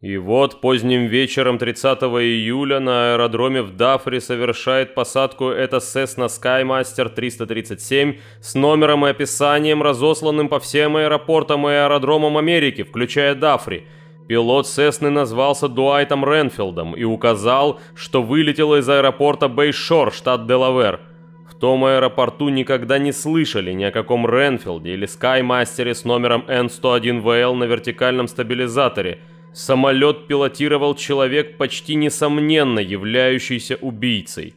И вот поздним вечером 30 июля на аэродроме в Дафре совершает посадку эта Cessna Skymaster 337 с номером и описанием, разосланным по всем аэропортам и аэродромам Америки, включая Дафри. Пилот Сесны назвался Дуайтом Ренфилдом и указал, что вылетел из аэропорта Бейшор, штат Делавер. В том аэропорту никогда не слышали ни о каком Ренфилде или Скаймастере с номером N101VL на вертикальном стабилизаторе – Самолет пилотировал человек, почти несомненно являющийся убийцей.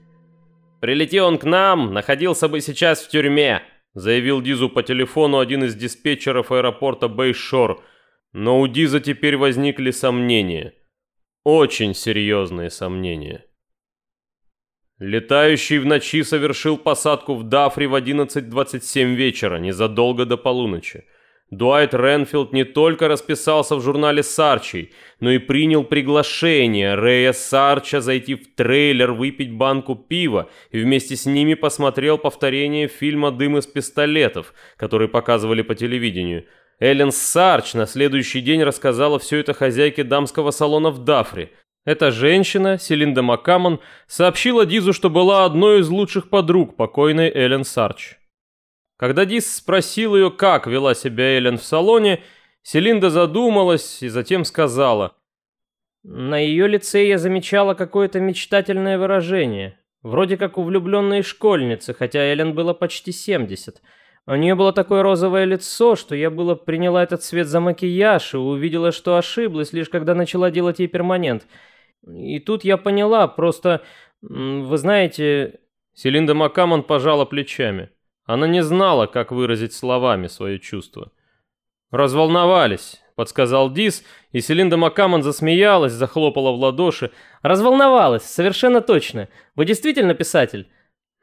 «Прилети он к нам, находился бы сейчас в тюрьме», заявил Дизу по телефону один из диспетчеров аэропорта Бейшор. Но у Диза теперь возникли сомнения. Очень серьезные сомнения. Летающий в ночи совершил посадку в Дафри в 11.27 вечера, незадолго до полуночи. Дуайт Ренфилд не только расписался в журнале Сарчей, но и принял приглашение Рэя Сарча зайти в трейлер, выпить банку пива и вместе с ними посмотрел повторение фильма «Дым из пистолетов», который показывали по телевидению. Эллен Сарч на следующий день рассказала все это хозяйке дамского салона в Дафре. Эта женщина, Селинда Маккамон, сообщила Дизу, что была одной из лучших подруг покойной Эллен Сарч. Когда Дис спросил ее, как вела себя Эллен в салоне, Селинда задумалась и затем сказала. На ее лице я замечала какое-то мечтательное выражение. Вроде как у влюбленной школьницы, хотя Эллен было почти 70. У нее было такое розовое лицо, что я было приняла этот цвет за макияж и увидела, что ошиблась, лишь когда начала делать ей перманент. И тут я поняла, просто... Вы знаете... Селинда Макамон пожала плечами. Она не знала, как выразить словами свое чувство. «Разволновались», — подсказал Дис, и Селинда Макамон засмеялась, захлопала в ладоши. «Разволновалась, совершенно точно. Вы действительно писатель?»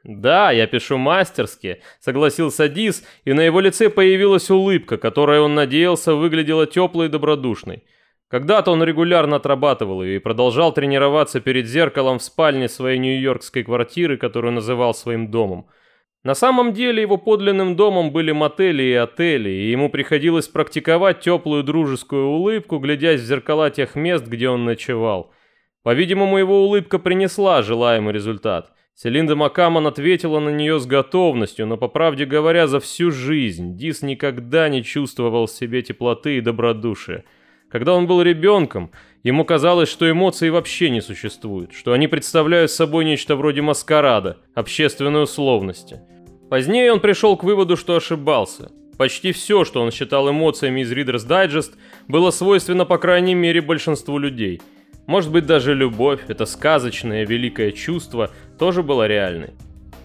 «Да, я пишу мастерски», — согласился Дис, и на его лице появилась улыбка, которая он надеялся выглядела теплой и добродушной. Когда-то он регулярно отрабатывал ее и продолжал тренироваться перед зеркалом в спальне своей нью-йоркской квартиры, которую называл своим домом. На самом деле его подлинным домом были мотели и отели, и ему приходилось практиковать теплую дружескую улыбку, глядясь в зеркала тех мест, где он ночевал. По-видимому, его улыбка принесла желаемый результат. Селинда Макамон ответила на нее с готовностью, но, по правде говоря, за всю жизнь Дис никогда не чувствовал в себе теплоты и добродушия. Когда он был ребенком, ему казалось, что эмоции вообще не существуют, что они представляют собой нечто вроде маскарада, общественной условности. Позднее он пришел к выводу, что ошибался. Почти все, что он считал эмоциями из Reader's Digest, было свойственно, по крайней мере, большинству людей. Может быть, даже любовь, это сказочное великое чувство, тоже было реальной.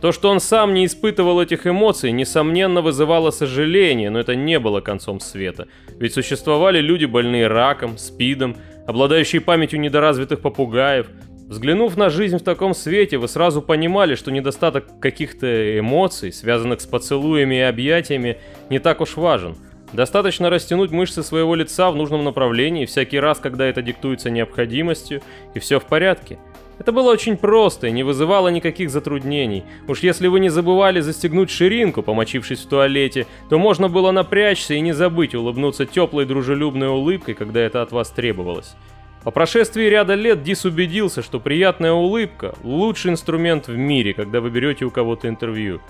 То, что он сам не испытывал этих эмоций, несомненно вызывало сожаление, но это не было концом света. Ведь существовали люди, больные раком, спидом, обладающие памятью недоразвитых попугаев, Взглянув на жизнь в таком свете, вы сразу понимали, что недостаток каких-то эмоций, связанных с поцелуями и объятиями, не так уж важен. Достаточно растянуть мышцы своего лица в нужном направлении всякий раз, когда это диктуется необходимостью, и все в порядке. Это было очень просто и не вызывало никаких затруднений. Уж если вы не забывали застегнуть ширинку, помочившись в туалете, то можно было напрячься и не забыть улыбнуться теплой дружелюбной улыбкой, когда это от вас требовалось. По прошествии ряда лет Дис убедился, что приятная улыбка – лучший инструмент в мире, когда вы берете у кого-то интервью.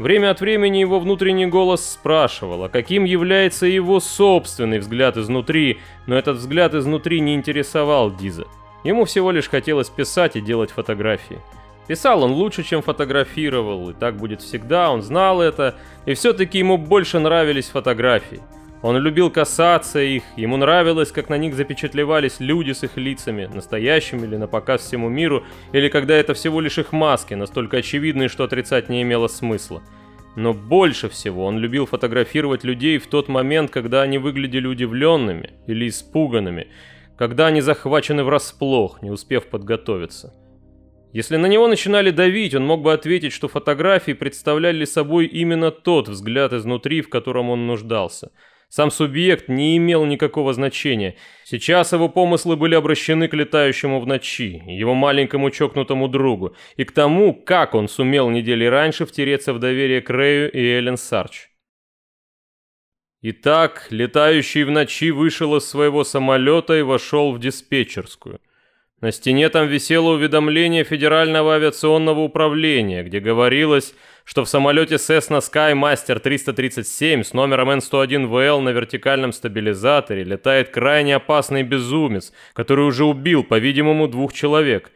Время от времени его внутренний голос спрашивал, а каким является его собственный взгляд изнутри, но этот взгляд изнутри не интересовал Диза. Ему всего лишь хотелось писать и делать фотографии. Писал он лучше, чем фотографировал, и так будет всегда, он знал это, и все-таки ему больше нравились фотографии. Он любил касаться их, ему нравилось, как на них запечатлевались люди с их лицами, настоящими или на показ всему миру, или когда это всего лишь их маски, настолько очевидные, что отрицать не имело смысла. Но больше всего он любил фотографировать людей в тот момент, когда они выглядели удивленными или испуганными, когда они захвачены врасплох, не успев подготовиться. Если на него начинали давить, он мог бы ответить, что фотографии представляли собой именно тот взгляд изнутри, в котором он нуждался – сам субъект не имел никакого значения. Сейчас его помыслы были обращены к летающему в ночи, его маленькому чокнутому другу, и к тому, как он сумел недели раньше втереться в доверие к Рэю и Эллен Сарч. Итак, летающий в ночи вышел из своего самолета и вошел в диспетчерскую. На стене там висело уведомление Федерального авиационного управления, где говорилось, что в самолете Cessna Skymaster 337 с номером N101VL на вертикальном стабилизаторе летает крайне опасный безумец, который уже убил, по-видимому, двух человек.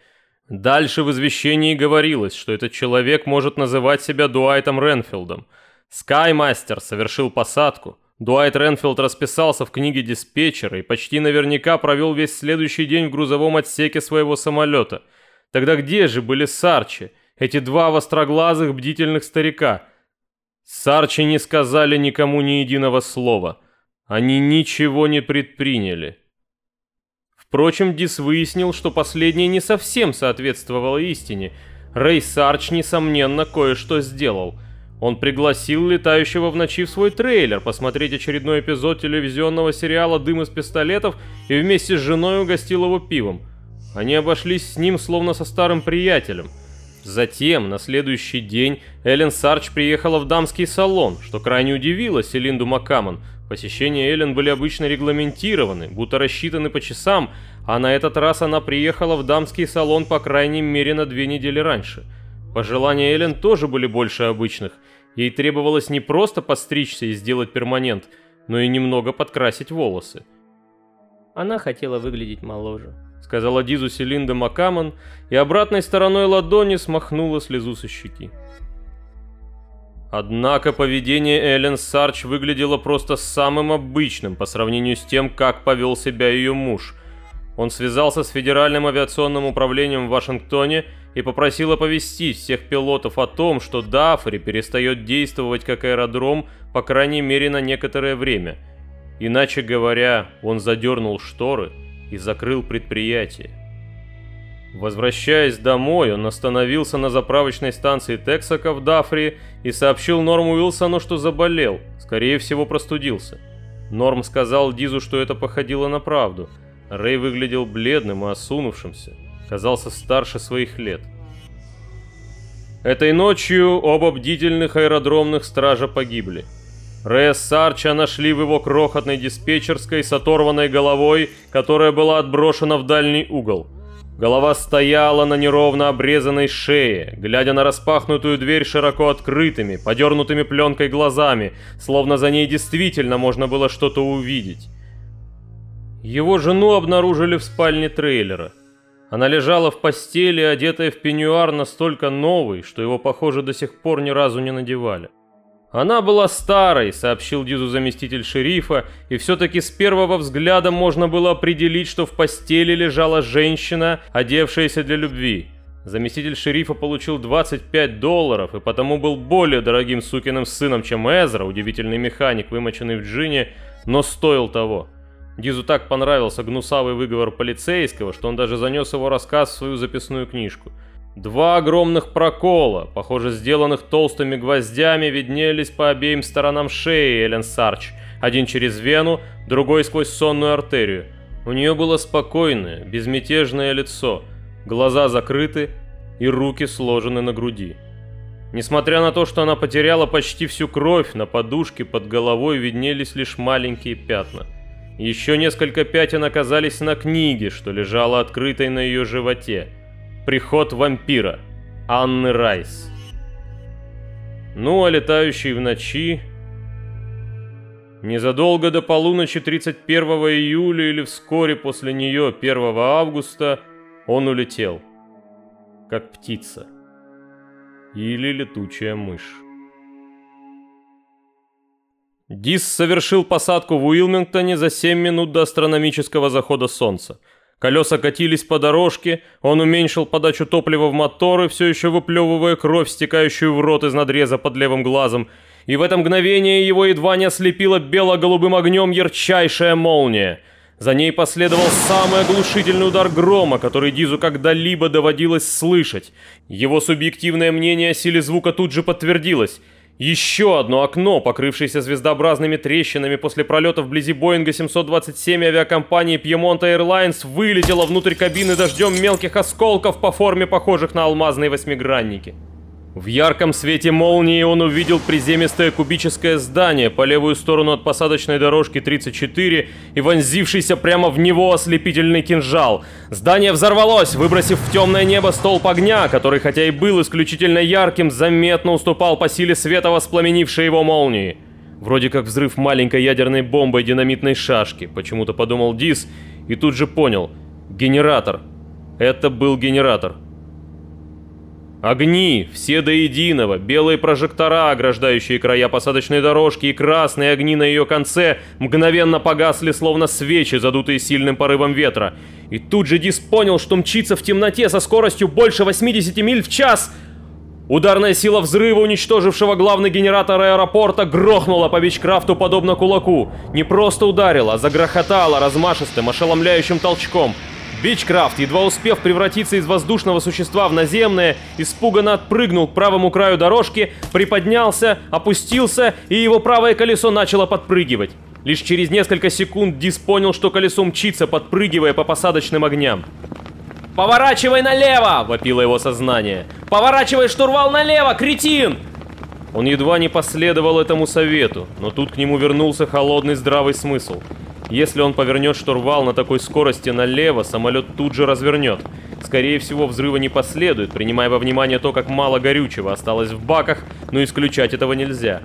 Дальше в извещении говорилось, что этот человек может называть себя Дуайтом Ренфилдом. Скаймастер совершил посадку. Дуайт Ренфилд расписался в книге диспетчера и почти наверняка провел весь следующий день в грузовом отсеке своего самолета. Тогда где же были Сарчи, эти два востроглазых бдительных старика? Сарчи не сказали никому ни единого слова. Они ничего не предприняли. Впрочем, Дис выяснил, что последнее не совсем соответствовало истине. Рэй Сарч, несомненно, кое-что сделал. Он пригласил летающего в ночи в свой трейлер посмотреть очередной эпизод телевизионного сериала «Дым из пистолетов» и вместе с женой угостил его пивом. Они обошлись с ним словно со старым приятелем. Затем, на следующий день, Эллен Сарч приехала в дамский салон, что крайне удивило Селинду Макамон – Посещения Эллен были обычно регламентированы, будто рассчитаны по часам, а на этот раз она приехала в дамский салон по крайней мере на две недели раньше. Пожелания Эллен тоже были больше обычных. Ей требовалось не просто подстричься и сделать перманент, но и немного подкрасить волосы. Она хотела выглядеть моложе, сказала Дизу Селинда Макамон, и обратной стороной ладони смахнула слезу со щеки. Однако поведение Эллен Сарч выглядело просто самым обычным по сравнению с тем, как повел себя ее муж. Он связался с Федеральным авиационным управлением в Вашингтоне и попросил оповестить всех пилотов о том, что Дафри перестает действовать как аэродром, по крайней мере на некоторое время. Иначе говоря, он задернул шторы и закрыл предприятие. Возвращаясь домой, он остановился на заправочной станции Тексака в Дафри и сообщил Норму Уилсону, что заболел, скорее всего простудился. Норм сказал Дизу, что это походило на правду. Рэй выглядел бледным и осунувшимся, казался старше своих лет. Этой ночью оба бдительных аэродромных стража погибли. Рэя Сарча нашли в его крохотной диспетчерской с оторванной головой, которая была отброшена в дальний угол. Голова стояла на неровно обрезанной шее, глядя на распахнутую дверь широко открытыми, подернутыми пленкой глазами, словно за ней действительно можно было что-то увидеть. Его жену обнаружили в спальне трейлера. Она лежала в постели, одетая в пеньюар настолько новый, что его, похоже, до сих пор ни разу не надевали. Она была старой, сообщил Дизу заместитель шерифа, и все-таки с первого взгляда можно было определить, что в постели лежала женщина, одевшаяся для любви. Заместитель шерифа получил 25 долларов и потому был более дорогим сукиным сыном, чем Эзра, удивительный механик, вымоченный в джине, но стоил того. Дизу так понравился гнусавый выговор полицейского, что он даже занес его рассказ в свою записную книжку – Два огромных прокола, похоже сделанных толстыми гвоздями, виднелись по обеим сторонам шеи Эллен Сарч, один через вену, другой сквозь сонную артерию. У нее было спокойное, безмятежное лицо, глаза закрыты и руки сложены на груди. Несмотря на то, что она потеряла почти всю кровь, на подушке под головой виднелись лишь маленькие пятна. Еще несколько пятен оказались на книге, что лежала открытой на ее животе – Приход вампира. Анны Райс. Ну, а летающий в ночи... Незадолго до полуночи 31 июля или вскоре после нее 1 августа он улетел. Как птица. Или летучая мышь. Дис совершил посадку в Уилмингтоне за 7 минут до астрономического захода солнца – Колеса катились по дорожке, он уменьшил подачу топлива в моторы, все еще выплевывая кровь, стекающую в рот из надреза под левым глазом, и в это мгновение его едва не ослепила бело-голубым огнем ярчайшая молния. За ней последовал самый оглушительный удар грома, который Дизу когда-либо доводилось слышать. Его субъективное мнение о силе звука тут же подтвердилось – еще одно окно, покрывшееся звездообразными трещинами после пролета вблизи Боинга 727 авиакомпании Piemont Airlines, вылетело внутрь кабины дождем мелких осколков по форме похожих на алмазные восьмигранники. В ярком свете молнии он увидел приземистое кубическое здание по левую сторону от посадочной дорожки 34 и вонзившийся прямо в него ослепительный кинжал. Здание взорвалось, выбросив в темное небо столб огня, который, хотя и был исключительно ярким, заметно уступал по силе света воспламенившей его молнии. Вроде как взрыв маленькой ядерной бомбой динамитной шашки, почему-то подумал Дис и тут же понял. Генератор. Это был генератор. Огни, все до единого, белые прожектора, ограждающие края посадочной дорожки, и красные огни на ее конце мгновенно погасли, словно свечи, задутые сильным порывом ветра. И тут же Дис понял, что мчится в темноте со скоростью больше 80 миль в час. Ударная сила взрыва, уничтожившего главный генератор аэропорта, грохнула по Бичкрафту подобно кулаку. Не просто ударила, а загрохотала размашистым, ошеломляющим толчком. Бичкрафт, едва успев превратиться из воздушного существа в наземное, испуганно отпрыгнул к правому краю дорожки, приподнялся, опустился, и его правое колесо начало подпрыгивать. Лишь через несколько секунд Дис понял, что колесо мчится, подпрыгивая по посадочным огням. «Поворачивай налево!» — вопило его сознание. «Поворачивай штурвал налево, кретин!» Он едва не последовал этому совету, но тут к нему вернулся холодный здравый смысл — если он повернет штурвал на такой скорости налево, самолет тут же развернет. Скорее всего, взрыва не последует, принимая во внимание то, как мало горючего осталось в баках, но исключать этого нельзя.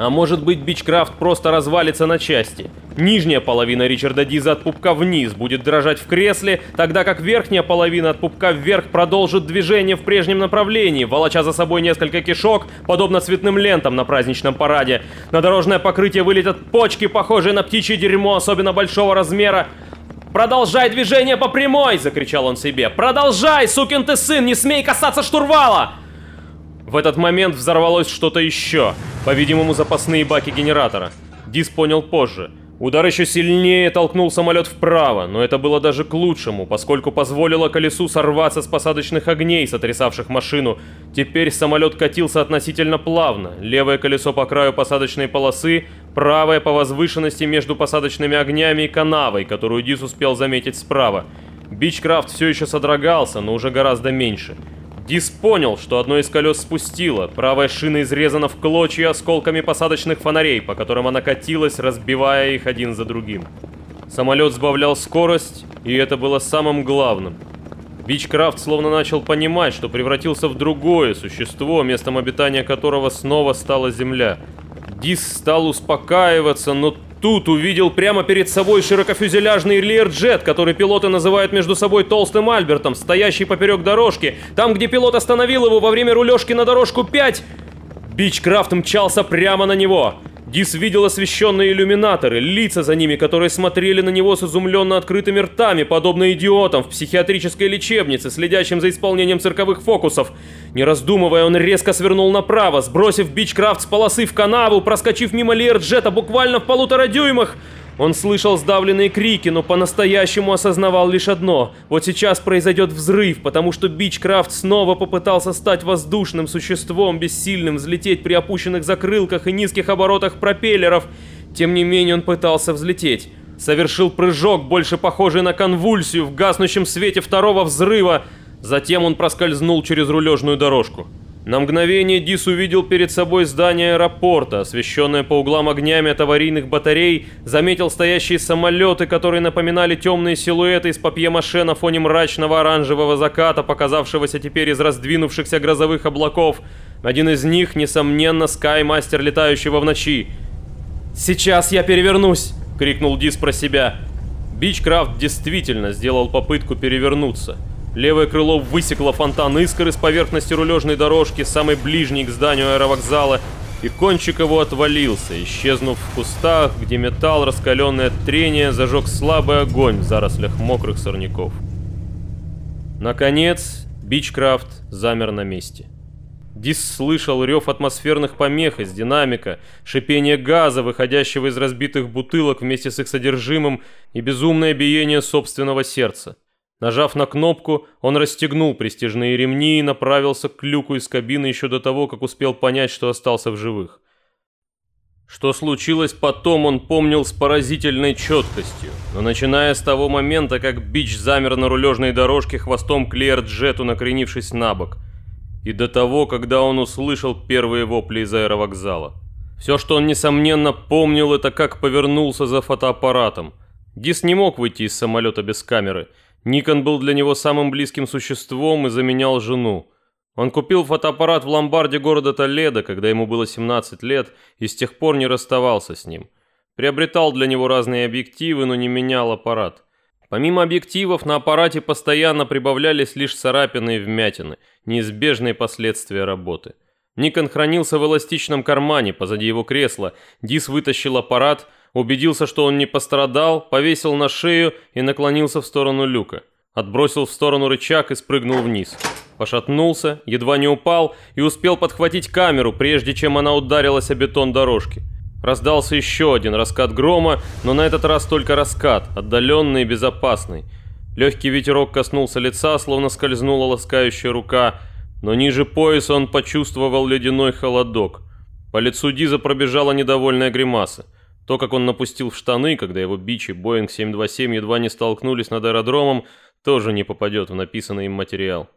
А может быть, Бичкрафт просто развалится на части. Нижняя половина Ричарда Диза от пупка вниз будет дрожать в кресле, тогда как верхняя половина от пупка вверх продолжит движение в прежнем направлении, волоча за собой несколько кишок, подобно цветным лентам на праздничном параде. На дорожное покрытие вылетят почки, похожие на птичье дерьмо, особенно большого размера. «Продолжай движение по прямой!» — закричал он себе. «Продолжай, сукин ты сын! Не смей касаться штурвала!» В этот момент взорвалось что-то еще, по-видимому запасные баки генератора. Дис понял позже. Удар еще сильнее толкнул самолет вправо, но это было даже к лучшему, поскольку позволило колесу сорваться с посадочных огней, сотрясавших машину. Теперь самолет катился относительно плавно, левое колесо по краю посадочной полосы, правое по возвышенности между посадочными огнями и канавой, которую Дис успел заметить справа. Бичкрафт все еще содрогался, но уже гораздо меньше. Дис понял, что одно из колес спустило, правая шина изрезана в клочья осколками посадочных фонарей, по которым она катилась, разбивая их один за другим. Самолет сбавлял скорость, и это было самым главным. Бичкрафт словно начал понимать, что превратился в другое существо, местом обитания которого снова стала Земля. Дис стал успокаиваться, но Тут увидел прямо перед собой широкофюзеляжный Лирджет, который пилоты называют между собой толстым Альбертом, стоящий поперек дорожки. Там, где пилот остановил его во время рулежки на дорожку 5, Бичкрафт мчался прямо на него. Дис видел освещенные иллюминаторы, лица за ними, которые смотрели на него с изумленно открытыми ртами, подобно идиотам в психиатрической лечебнице, следящим за исполнением цирковых фокусов. Не раздумывая, он резко свернул направо, сбросив Бичкрафт с полосы в канаву, проскочив мимо Лиерджета буквально в полутора дюймах. Он слышал сдавленные крики, но по-настоящему осознавал лишь одно. Вот сейчас произойдет взрыв, потому что Бичкрафт снова попытался стать воздушным существом, бессильным взлететь при опущенных закрылках и низких оборотах пропеллеров. Тем не менее он пытался взлететь. Совершил прыжок, больше похожий на конвульсию в гаснущем свете второго взрыва. Затем он проскользнул через рулежную дорожку. На мгновение Дис увидел перед собой здание аэропорта, освещенное по углам огнями от аварийных батарей, заметил стоящие самолеты, которые напоминали темные силуэты из папье-маше на фоне мрачного оранжевого заката, показавшегося теперь из раздвинувшихся грозовых облаков. Один из них, несомненно, Скаймастер, летающего в ночи. «Сейчас я перевернусь!» — крикнул Дис про себя. Бичкрафт действительно сделал попытку перевернуться — Левое крыло высекло фонтан искр из поверхности рулежной дорожки, самый ближний к зданию аэровокзала, и кончик его отвалился, исчезнув в кустах, где металл, раскаленный от трения, зажег слабый огонь в зарослях мокрых сорняков. Наконец, Бичкрафт замер на месте. Дис слышал рев атмосферных помех из динамика, шипение газа, выходящего из разбитых бутылок вместе с их содержимым, и безумное биение собственного сердца. Нажав на кнопку, он расстегнул престижные ремни и направился к люку из кабины еще до того, как успел понять, что остался в живых. Что случилось потом, он помнил с поразительной четкостью, но начиная с того момента, как Бич замер на рулежной дорожке хвостом к Леер-джету, накренившись на бок. и до того, когда он услышал первые вопли из аэровокзала. Все, что он, несомненно, помнил, это как повернулся за фотоаппаратом. Дис не мог выйти из самолета без камеры. Никон был для него самым близким существом и заменял жену. Он купил фотоаппарат в ломбарде города Толедо, когда ему было 17 лет, и с тех пор не расставался с ним. Приобретал для него разные объективы, но не менял аппарат. Помимо объективов, на аппарате постоянно прибавлялись лишь царапины и вмятины, неизбежные последствия работы. Никон хранился в эластичном кармане позади его кресла. Дис вытащил аппарат, убедился, что он не пострадал, повесил на шею и наклонился в сторону люка. Отбросил в сторону рычаг и спрыгнул вниз. Пошатнулся, едва не упал и успел подхватить камеру, прежде чем она ударилась о бетон дорожки. Раздался еще один раскат грома, но на этот раз только раскат, отдаленный и безопасный. Легкий ветерок коснулся лица, словно скользнула ласкающая рука, но ниже пояса он почувствовал ледяной холодок. По лицу Диза пробежала недовольная гримаса. То, как он напустил в штаны, когда его бичи Боинг 727 едва не столкнулись над аэродромом, тоже не попадет в написанный им материал.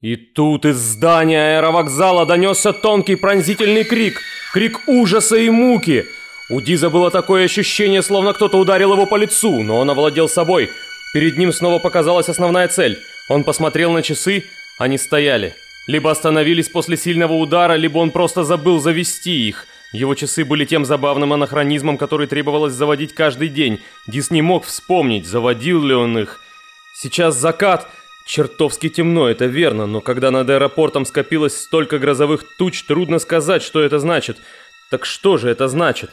И тут из здания аэровокзала донесся тонкий пронзительный крик. Крик ужаса и муки. У Диза было такое ощущение, словно кто-то ударил его по лицу, но он овладел собой. Перед ним снова показалась основная цель. Он посмотрел на часы, они стояли. Либо остановились после сильного удара, либо он просто забыл завести их. Его часы были тем забавным анахронизмом, который требовалось заводить каждый день. Дис не мог вспомнить, заводил ли он их. Сейчас закат, Чертовски темно, это верно, но когда над аэропортом скопилось столько грозовых туч, трудно сказать, что это значит. Так что же это значит?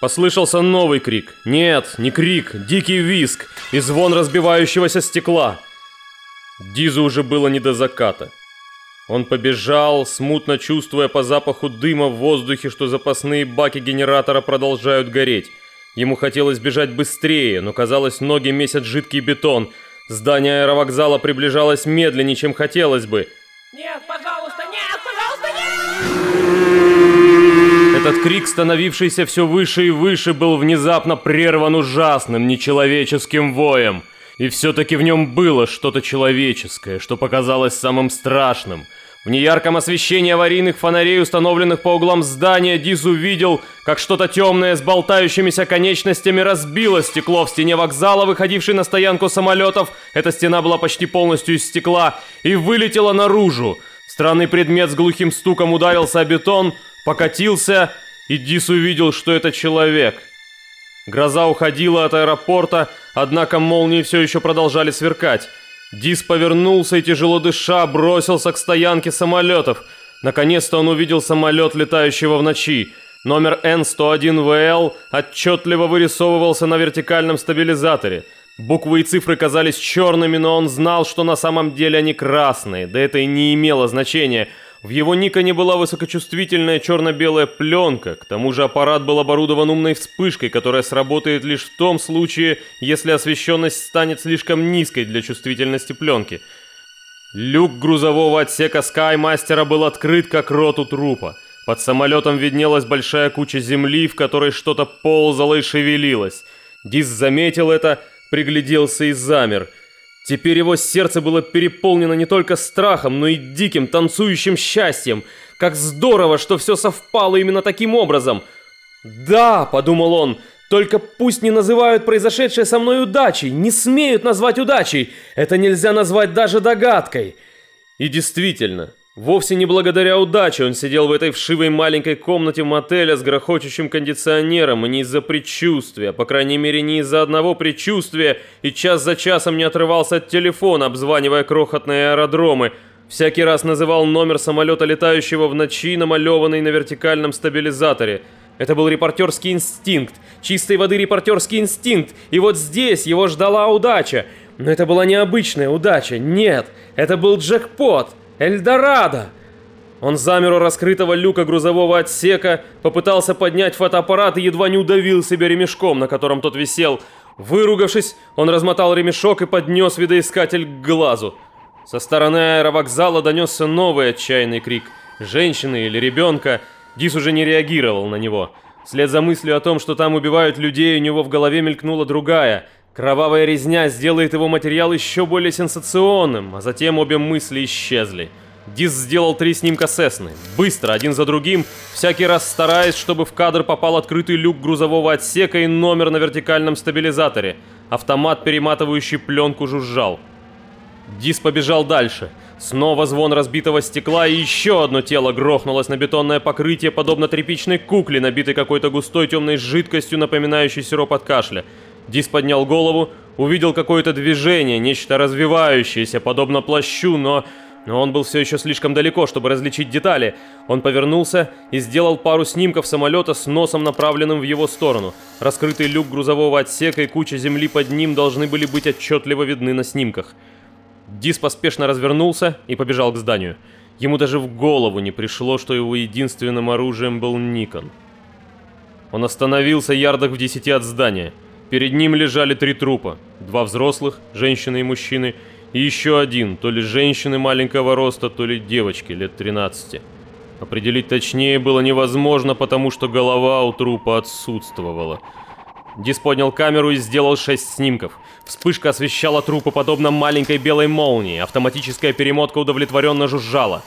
Послышался новый крик. Нет, не крик, дикий виск и звон разбивающегося стекла. Дизу уже было не до заката. Он побежал, смутно чувствуя по запаху дыма в воздухе, что запасные баки генератора продолжают гореть. Ему хотелось бежать быстрее, но казалось, ноги месят жидкий бетон – Здание аэровокзала приближалось медленнее, чем хотелось бы. Нет, пожалуйста, нет, пожалуйста, нет! Этот крик, становившийся все выше и выше, был внезапно прерван ужасным, нечеловеческим воем. И все-таки в нем было что-то человеческое, что показалось самым страшным – в неярком освещении аварийных фонарей, установленных по углам здания, Диз увидел, как что-то темное с болтающимися конечностями разбило стекло в стене вокзала, выходившей на стоянку самолетов. Эта стена была почти полностью из стекла и вылетела наружу. Странный предмет с глухим стуком ударился о бетон, покатился, и Дис увидел, что это человек. Гроза уходила от аэропорта, однако молнии все еще продолжали сверкать. Дис повернулся и, тяжело дыша, бросился к стоянке самолетов. Наконец-то он увидел самолет, летающего в ночи. Номер N101VL отчетливо вырисовывался на вертикальном стабилизаторе. Буквы и цифры казались черными, но он знал, что на самом деле они красные. Да это и не имело значения – в его Никоне была высокочувствительная черно-белая пленка, к тому же аппарат был оборудован умной вспышкой, которая сработает лишь в том случае, если освещенность станет слишком низкой для чувствительности пленки. Люк грузового отсека Скаймастера был открыт, как рот у трупа. Под самолетом виднелась большая куча земли, в которой что-то ползало и шевелилось. Дис заметил это, пригляделся и замер – Теперь его сердце было переполнено не только страхом, но и диким, танцующим счастьем. Как здорово, что все совпало именно таким образом. «Да», — подумал он, — «только пусть не называют произошедшее со мной удачей, не смеют назвать удачей. Это нельзя назвать даже догадкой». И действительно, Вовсе не благодаря удаче он сидел в этой вшивой маленькой комнате мотеля с грохочущим кондиционером, и не из-за предчувствия, по крайней мере не из-за одного предчувствия, и час за часом не отрывался от телефона, обзванивая крохотные аэродромы. Всякий раз называл номер самолета, летающего в ночи, намалеванный на вертикальном стабилизаторе. Это был репортерский инстинкт, чистой воды репортерский инстинкт, и вот здесь его ждала удача. Но это была необычная удача, нет, это был джекпот. Эльдорадо!» Он замер у раскрытого люка грузового отсека, попытался поднять фотоаппарат и едва не удавил себя ремешком, на котором тот висел. Выругавшись, он размотал ремешок и поднес видоискатель к глазу. Со стороны аэровокзала донесся новый отчаянный крик. Женщины или ребенка. Дис уже не реагировал на него. Вслед за мыслью о том, что там убивают людей, у него в голове мелькнула другая. Кровавая резня сделает его материал еще более сенсационным, а затем обе мысли исчезли. Дис сделал три снимка Сесны, быстро, один за другим, всякий раз стараясь, чтобы в кадр попал открытый люк грузового отсека и номер на вертикальном стабилизаторе. Автомат, перематывающий пленку, жужжал. Дис побежал дальше. Снова звон разбитого стекла, и еще одно тело грохнулось на бетонное покрытие, подобно тряпичной кукле, набитой какой-то густой темной жидкостью, напоминающей сироп от кашля. Дис поднял голову, увидел какое-то движение, нечто развивающееся, подобно плащу, но... Но он был все еще слишком далеко, чтобы различить детали. Он повернулся и сделал пару снимков самолета с носом, направленным в его сторону. Раскрытый люк грузового отсека и куча земли под ним должны были быть отчетливо видны на снимках. Дис поспешно развернулся и побежал к зданию. Ему даже в голову не пришло, что его единственным оружием был Никон. Он остановился ярдах в десяти от здания. Перед ним лежали три трупа. Два взрослых, женщины и мужчины, и еще один, то ли женщины маленького роста, то ли девочки лет 13. Определить точнее было невозможно, потому что голова у трупа отсутствовала. Дис поднял камеру и сделал шесть снимков. Вспышка освещала трупы подобно маленькой белой молнии. Автоматическая перемотка удовлетворенно жужжала.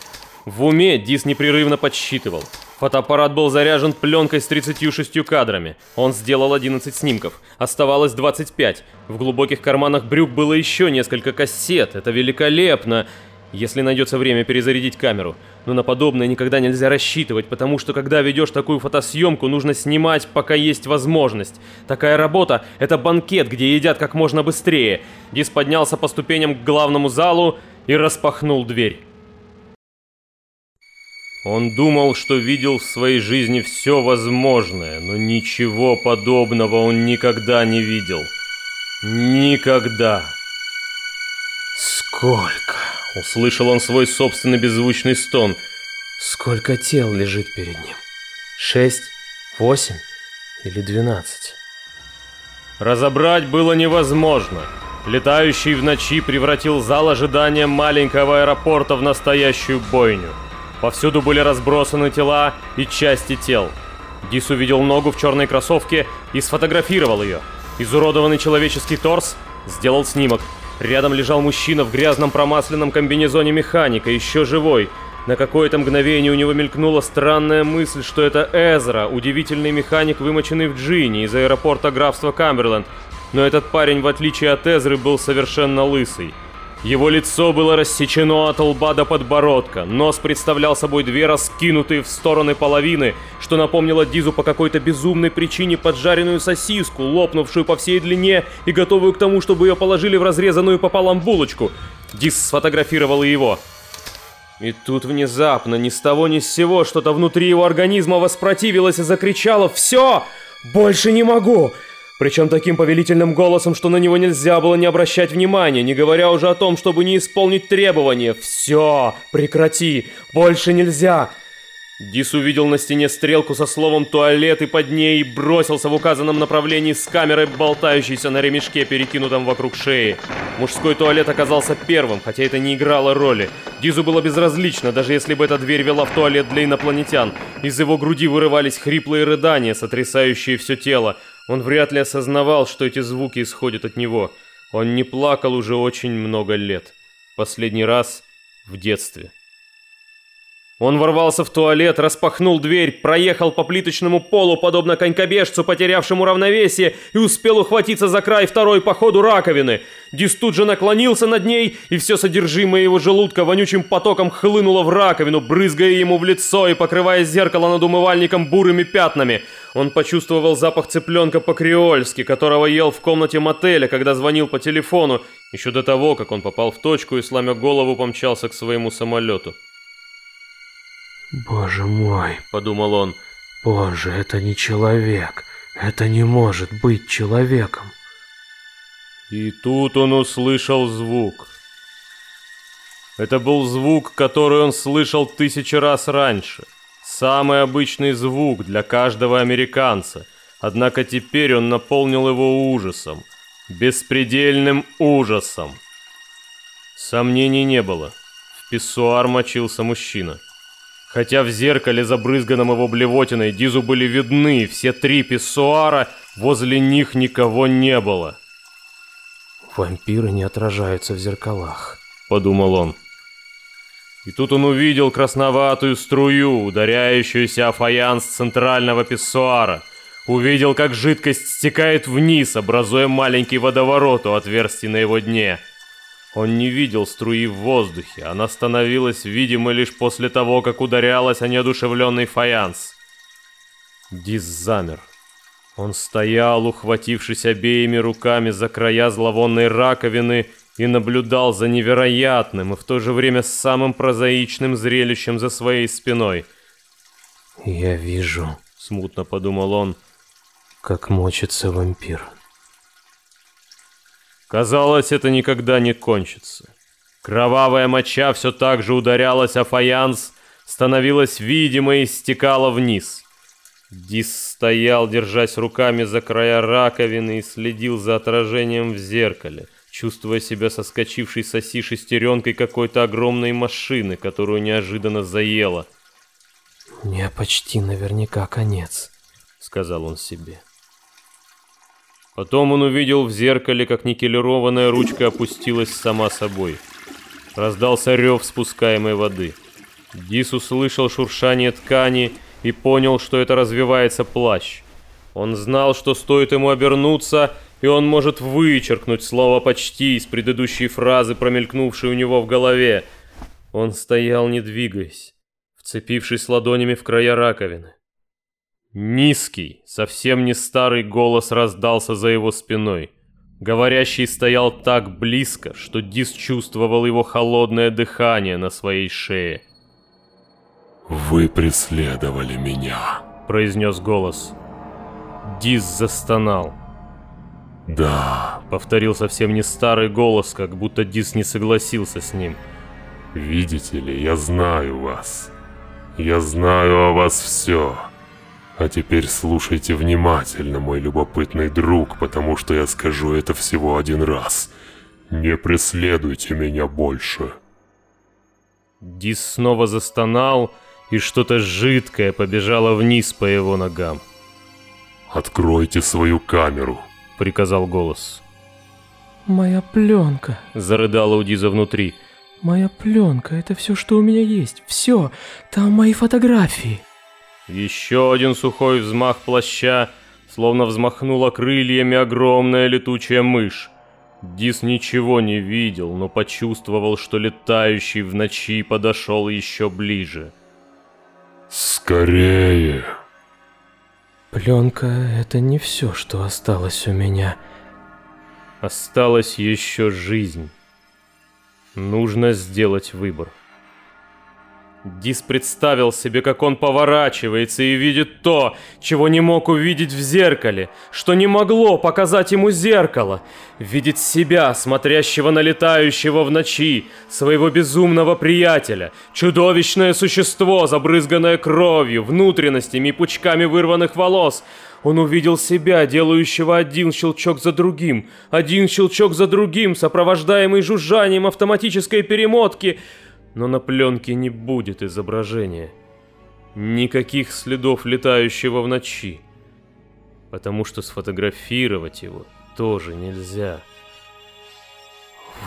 В уме Дис непрерывно подсчитывал. Фотоаппарат был заряжен пленкой с 36 кадрами. Он сделал 11 снимков. Оставалось 25. В глубоких карманах брюк было еще несколько кассет. Это великолепно если найдется время перезарядить камеру. Но на подобное никогда нельзя рассчитывать, потому что когда ведешь такую фотосъемку, нужно снимать, пока есть возможность. Такая работа — это банкет, где едят как можно быстрее. Дис поднялся по ступеням к главному залу и распахнул дверь. Он думал, что видел в своей жизни все возможное, но ничего подобного он никогда не видел. Никогда. Сколько? Услышал он свой собственный беззвучный стон. Сколько тел лежит перед ним? Шесть? Восемь? Или двенадцать? Разобрать было невозможно. Летающий в ночи превратил зал ожидания маленького аэропорта в настоящую бойню. Повсюду были разбросаны тела и части тел. Дис увидел ногу в черной кроссовке и сфотографировал ее. Изуродованный человеческий торс сделал снимок. Рядом лежал мужчина в грязном промасленном комбинезоне механика, еще живой. На какое-то мгновение у него мелькнула странная мысль, что это Эзра, удивительный механик, вымоченный в джине из аэропорта графства Камберленд. Но этот парень, в отличие от Эзры, был совершенно лысый. Его лицо было рассечено от лба до подбородка, нос представлял собой две раскинутые в стороны половины, что напомнило Дизу по какой-то безумной причине поджаренную сосиску, лопнувшую по всей длине и готовую к тому, чтобы ее положили в разрезанную пополам булочку. Диз сфотографировал его. И тут внезапно, ни с того ни с сего, что-то внутри его организма воспротивилось и закричало «Все! Больше не могу! Причем таким повелительным голосом, что на него нельзя было не обращать внимания, не говоря уже о том, чтобы не исполнить требования. «Все! Прекрати! Больше нельзя!» Дис увидел на стене стрелку со словом «туалет» и под ней бросился в указанном направлении с камерой, болтающейся на ремешке, перекинутом вокруг шеи. Мужской туалет оказался первым, хотя это не играло роли. Дизу было безразлично, даже если бы эта дверь вела в туалет для инопланетян. Из его груди вырывались хриплые рыдания, сотрясающие все тело. Он вряд ли осознавал, что эти звуки исходят от него. Он не плакал уже очень много лет. Последний раз в детстве. Он ворвался в туалет, распахнул дверь, проехал по плиточному полу, подобно конькобежцу, потерявшему равновесие, и успел ухватиться за край второй по ходу раковины. Дис тут же наклонился над ней, и все содержимое его желудка вонючим потоком хлынуло в раковину, брызгая ему в лицо и покрывая зеркало над умывальником бурыми пятнами. Он почувствовал запах цыпленка по-креольски, которого ел в комнате мотеля, когда звонил по телефону, еще до того, как он попал в точку и, сломя голову, помчался к своему самолету. «Боже мой», — подумал он, — «боже, это не человек, это не может быть человеком». И тут он услышал звук. Это был звук, который он слышал тысячи раз раньше. Самый обычный звук для каждого американца. Однако теперь он наполнил его ужасом. Беспредельным ужасом. Сомнений не было. В писсуар мочился мужчина. Хотя в зеркале, забрызганном его блевотиной, Дизу были видны все три писсуара, возле них никого не было. Вампиры не отражаются в зеркалах. Подумал он. И тут он увидел красноватую струю, ударяющуюся о фаянс центрального писсуара. Увидел, как жидкость стекает вниз, образуя маленький водоворот у отверстий на его дне. Он не видел струи в воздухе, она становилась видимой лишь после того, как ударялась о неодушевленный фаянс. Дис замер. Он стоял, ухватившись обеими руками за края зловонной раковины и наблюдал за невероятным и в то же время самым прозаичным зрелищем за своей спиной. «Я вижу», — смутно подумал он, — «как мочится вампир». Казалось, это никогда не кончится. Кровавая моча все так же ударялась о фаянс, становилась видимой и стекала вниз. Дис стоял, держась руками за края раковины и следил за отражением в зеркале чувствуя себя соскочившей с оси шестеренкой какой-то огромной машины, которую неожиданно заело. «Мне почти наверняка конец», — сказал он себе. Потом он увидел в зеркале, как никелированная ручка опустилась сама собой. Раздался рев спускаемой воды. Дис услышал шуршание ткани и понял, что это развивается плащ. Он знал, что стоит ему обернуться, и он может вычеркнуть слово «почти» из предыдущей фразы, промелькнувшей у него в голове. Он стоял, не двигаясь, вцепившись ладонями в края раковины. Низкий, совсем не старый голос раздался за его спиной. Говорящий стоял так близко, что Дис чувствовал его холодное дыхание на своей шее. «Вы преследовали меня», — произнес голос. Дис застонал. «Да», — повторил совсем не старый голос, как будто Дис не согласился с ним. «Видите ли, я знаю вас. Я знаю о вас все. А теперь слушайте внимательно, мой любопытный друг, потому что я скажу это всего один раз. Не преследуйте меня больше». Дис снова застонал, и что-то жидкое побежало вниз по его ногам. «Откройте свою камеру», — приказал голос. «Моя пленка», — зарыдала Удиза внутри. «Моя пленка — это все, что у меня есть. Все. Там мои фотографии». Еще один сухой взмах плаща, словно взмахнула крыльями огромная летучая мышь. Дис ничего не видел, но почувствовал, что летающий в ночи подошел еще ближе. «Скорее!» Пленка — это не все, что осталось у меня. Осталась еще жизнь. Нужно сделать выбор. Дис представил себе, как он поворачивается и видит то, чего не мог увидеть в зеркале, что не могло показать ему зеркало. Видит себя, смотрящего на летающего в ночи, своего безумного приятеля, чудовищное существо, забрызганное кровью, внутренностями и пучками вырванных волос. Он увидел себя, делающего один щелчок за другим, один щелчок за другим, сопровождаемый жужжанием автоматической перемотки — но на пленке не будет изображения. Никаких следов летающего в ночи. Потому что сфотографировать его тоже нельзя.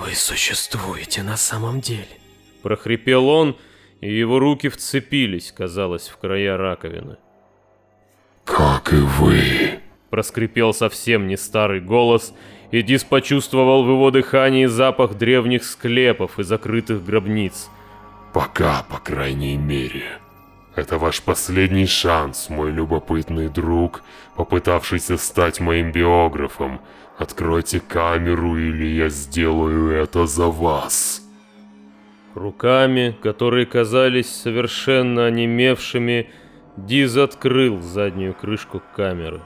«Вы существуете на самом деле», — прохрипел он, и его руки вцепились, казалось, в края раковины. «Как и вы», — проскрипел совсем не старый голос, и Дис почувствовал в его дыхании запах древних склепов и закрытых гробниц — Пока, по крайней мере. Это ваш последний шанс, мой любопытный друг, попытавшийся стать моим биографом. Откройте камеру, или я сделаю это за вас. Руками, которые казались совершенно онемевшими, Диз открыл заднюю крышку камеры.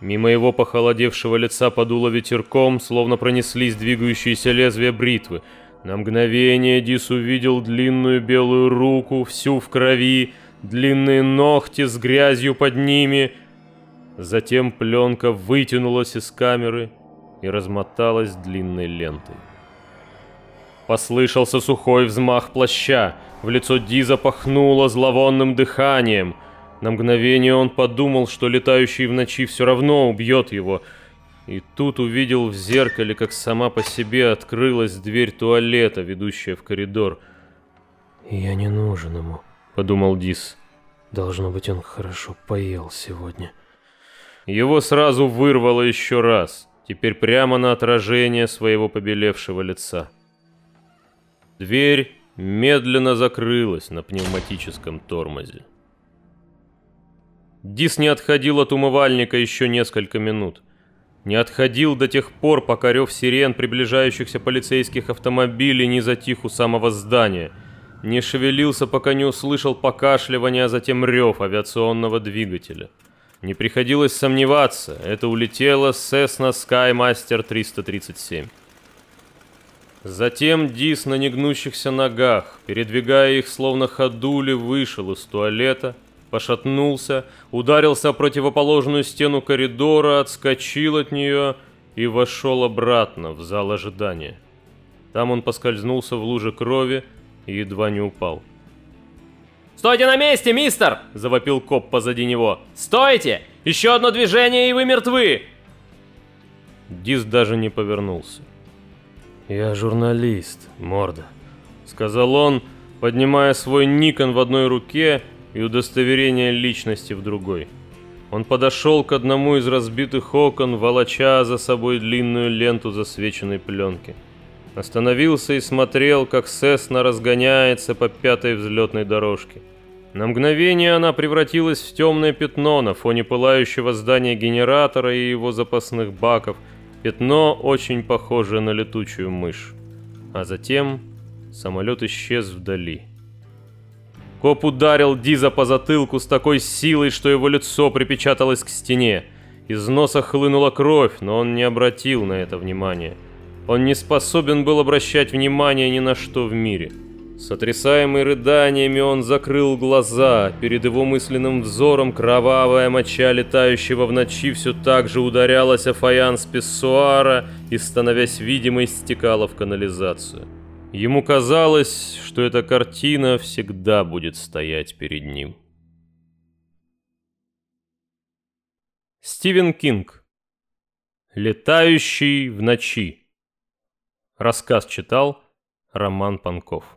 Мимо его похолодевшего лица подуло ветерком, словно пронеслись двигающиеся лезвия бритвы — на мгновение Дис увидел длинную белую руку, всю в крови, длинные ногти с грязью под ними. Затем пленка вытянулась из камеры и размоталась длинной лентой. Послышался сухой взмах плаща, в лицо Диза пахнуло зловонным дыханием. На мгновение он подумал, что летающий в ночи все равно убьет его, и тут увидел в зеркале, как сама по себе открылась дверь туалета, ведущая в коридор. «Я не нужен ему», — подумал Дис. «Должно быть, он хорошо поел сегодня». Его сразу вырвало еще раз, теперь прямо на отражение своего побелевшего лица. Дверь медленно закрылась на пневматическом тормозе. Дис не отходил от умывальника еще несколько минут. Не отходил до тех пор, пока рев сирен приближающихся полицейских автомобилей не затих у самого здания. Не шевелился, пока не услышал покашливания, а затем рев авиационного двигателя. Не приходилось сомневаться, это улетела Cessna Skymaster 337. Затем Дис на негнущихся ногах, передвигая их словно ходули, вышел из туалета, пошатнулся, ударился о противоположную стену коридора, отскочил от нее и вошел обратно в зал ожидания. Там он поскользнулся в луже крови и едва не упал. «Стойте на месте, мистер!» – завопил коп позади него. «Стойте! Еще одно движение, и вы мертвы!» Дис даже не повернулся. «Я журналист, морда», — сказал он, поднимая свой Никон в одной руке и удостоверение личности в другой. Он подошел к одному из разбитых окон, волоча за собой длинную ленту засвеченной пленки. Остановился и смотрел, как Сесна разгоняется по пятой взлетной дорожке. На мгновение она превратилась в темное пятно на фоне пылающего здания генератора и его запасных баков — Пятно очень похожее на летучую мышь. А затем самолет исчез вдали. Коп ударил Диза по затылку с такой силой, что его лицо припечаталось к стене. Из носа хлынула кровь, но он не обратил на это внимания. Он не способен был обращать внимание ни на что в мире. Сотрясаемый рыданиями он закрыл глаза, перед его мысленным взором кровавая моча летающего в ночи все так же ударялась о фаянс писсуара и, становясь видимой, стекала в канализацию. Ему казалось, что эта картина всегда будет стоять перед ним. Стивен Кинг. «Летающий в ночи» Рассказ читал Роман Панков